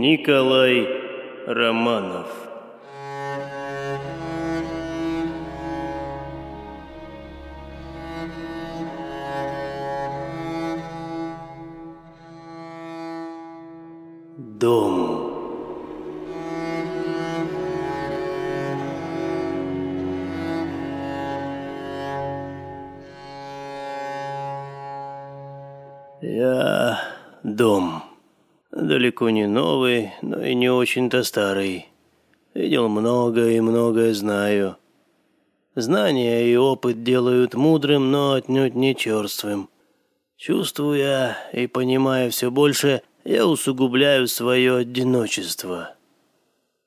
Николай Романов Дом Я дом. Далеко не новый, но и не очень-то старый. Видел многое и многое знаю. Знания и опыт делают мудрым, но отнюдь не черствым. Чувствуя и понимая все больше, я усугубляю свое одиночество.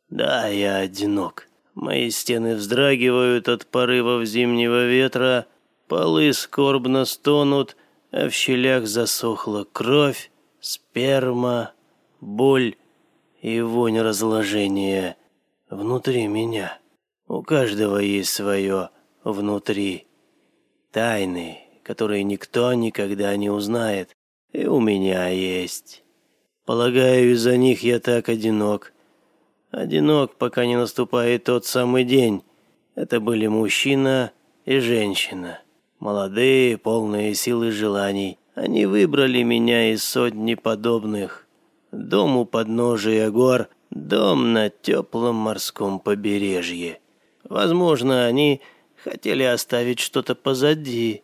Да, я одинок. Мои стены вздрагивают от порывов зимнего ветра, полы скорбно стонут, а в щелях засохла кровь, сперма, боль и вонь разложения внутри меня. У каждого есть свое внутри. Тайны, которые никто никогда не узнает, и у меня есть. Полагаю, из-за них я так одинок. Одинок, пока не наступает тот самый день. Это были мужчина и женщина. Молодые, полные силы желаний. Они выбрали меня из сотни подобных. Дом у подножия гор, дом на теплом морском побережье. Возможно, они хотели оставить что-то позади.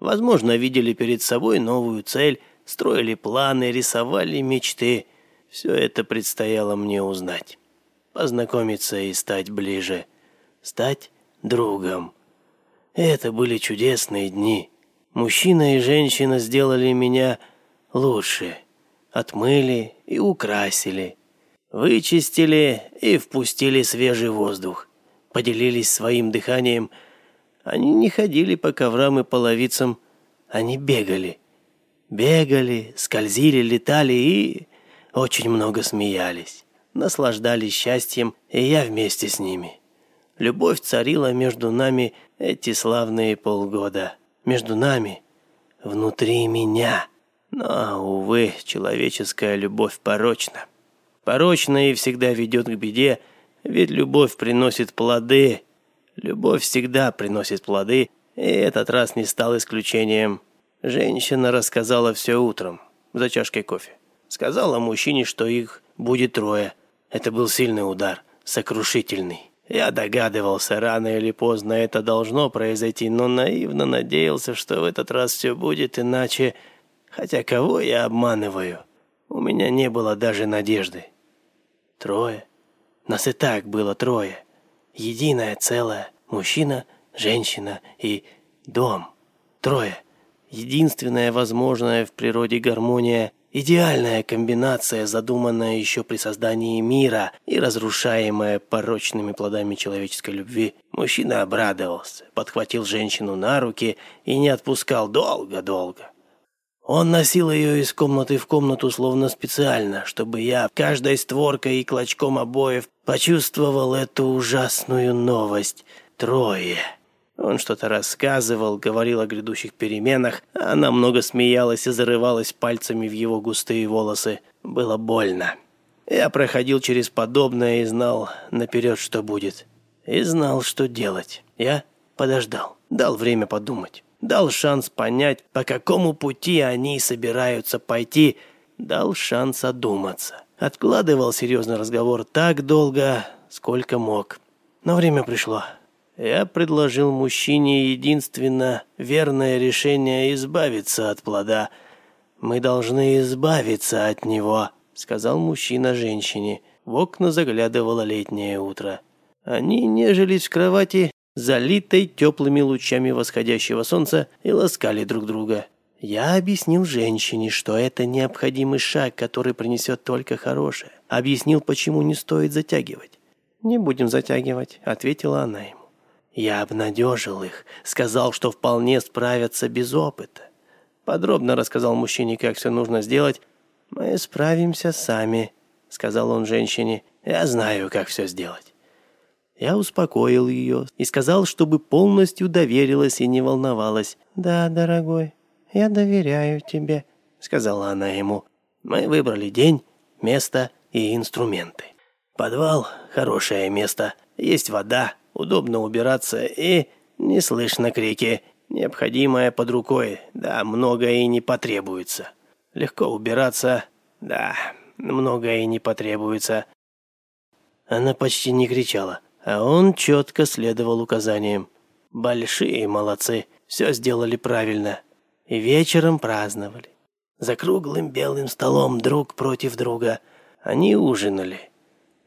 Возможно, видели перед собой новую цель, строили планы, рисовали мечты. Все это предстояло мне узнать. Познакомиться и стать ближе. Стать другом. Это были чудесные дни. Мужчина и женщина сделали меня лучше. Отмыли и украсили. Вычистили и впустили свежий воздух. Поделились своим дыханием. Они не ходили по коврам и половицам. Они бегали. Бегали, скользили, летали и очень много смеялись. Наслаждались счастьем, и я вместе с ними. Любовь царила между нами эти славные полгода. Между нами, внутри меня. Но, увы, человеческая любовь порочна. Порочна и всегда ведет к беде, ведь любовь приносит плоды. Любовь всегда приносит плоды, и этот раз не стал исключением. Женщина рассказала все утром, за чашкой кофе. Сказала мужчине, что их будет трое. Это был сильный удар, сокрушительный. Я догадывался, рано или поздно это должно произойти, но наивно надеялся, что в этот раз все будет иначе. Хотя кого я обманываю? У меня не было даже надежды. Трое. Нас и так было трое. Единое целое. Мужчина, женщина и дом. Трое. Единственная возможная в природе гармония Идеальная комбинация, задуманная еще при создании мира и разрушаемая порочными плодами человеческой любви. Мужчина обрадовался, подхватил женщину на руки и не отпускал долго-долго. Он носил ее из комнаты в комнату словно специально, чтобы я каждой створкой и клочком обоев почувствовал эту ужасную новость. Трое. Он что-то рассказывал, говорил о грядущих переменах, а она много смеялась и зарывалась пальцами в его густые волосы. Было больно. Я проходил через подобное и знал наперед, что будет. И знал, что делать. Я подождал, дал время подумать. Дал шанс понять, по какому пути они собираются пойти. Дал шанс одуматься. Откладывал серьезный разговор так долго, сколько мог. Но время пришло. Я предложил мужчине единственно верное решение избавиться от плода. Мы должны избавиться от него, сказал мужчина женщине. В окна заглядывало летнее утро. Они нежились в кровати, залитой теплыми лучами восходящего солнца, и ласкали друг друга. Я объяснил женщине, что это необходимый шаг, который принесет только хорошее. Объяснил, почему не стоит затягивать. «Не будем затягивать», — ответила она ему. Я обнадежил их, сказал, что вполне справятся без опыта. Подробно рассказал мужчине, как все нужно сделать. «Мы справимся сами», — сказал он женщине. «Я знаю, как все сделать». Я успокоил ее и сказал, чтобы полностью доверилась и не волновалась. «Да, дорогой, я доверяю тебе», — сказала она ему. Мы выбрали день, место, и инструменты. Подвал – хорошее место, есть вода, удобно убираться и не слышно крики. Необходимое под рукой, да, многое и не потребуется. Легко убираться, да, многое и не потребуется. Она почти не кричала, а он четко следовал указаниям. Большие молодцы, все сделали правильно. И вечером праздновали. За круглым белым столом друг против друга. Они ужинали.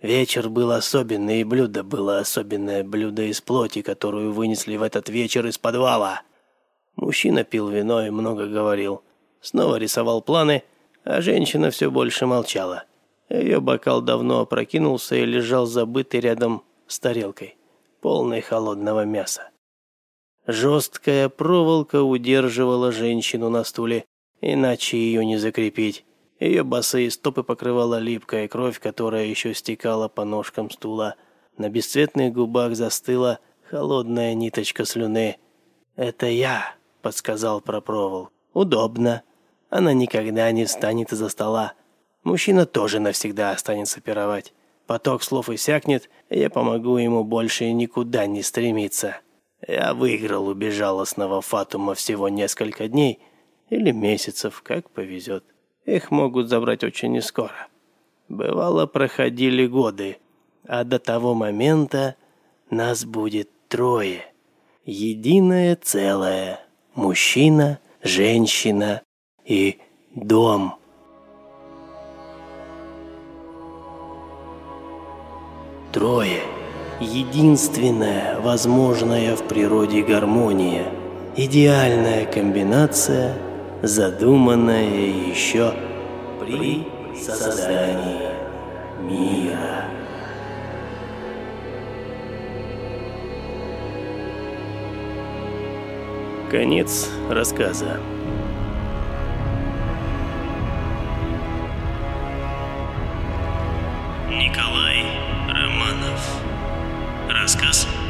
Вечер был особенный, и блюдо было особенное блюдо из плоти, которую вынесли в этот вечер из подвала. Мужчина пил вино и много говорил. Снова рисовал планы, а женщина все больше молчала. Ее бокал давно опрокинулся и лежал забытый рядом с тарелкой, полной холодного мяса. Жесткая проволока удерживала женщину на стуле, иначе ее не закрепить. Ее босые стопы покрывала липкая кровь, которая еще стекала по ножкам стула. На бесцветных губах застыла холодная ниточка слюны. «Это я», — подсказал про провол. «Удобно. Она никогда не встанет из-за стола. Мужчина тоже навсегда останется пировать. Поток слов иссякнет, я помогу ему больше никуда не стремиться. Я выиграл у безжалостного Фатума всего несколько дней или месяцев, как повезет. Их могут забрать очень нескоро. Бывало, проходили годы, а до того момента нас будет трое. Единое целое. Мужчина, женщина и дом. Трое. Единственная возможная в природе гармония. Идеальная комбинация, задуманная еще при создании мира. Конец рассказа. Damascus.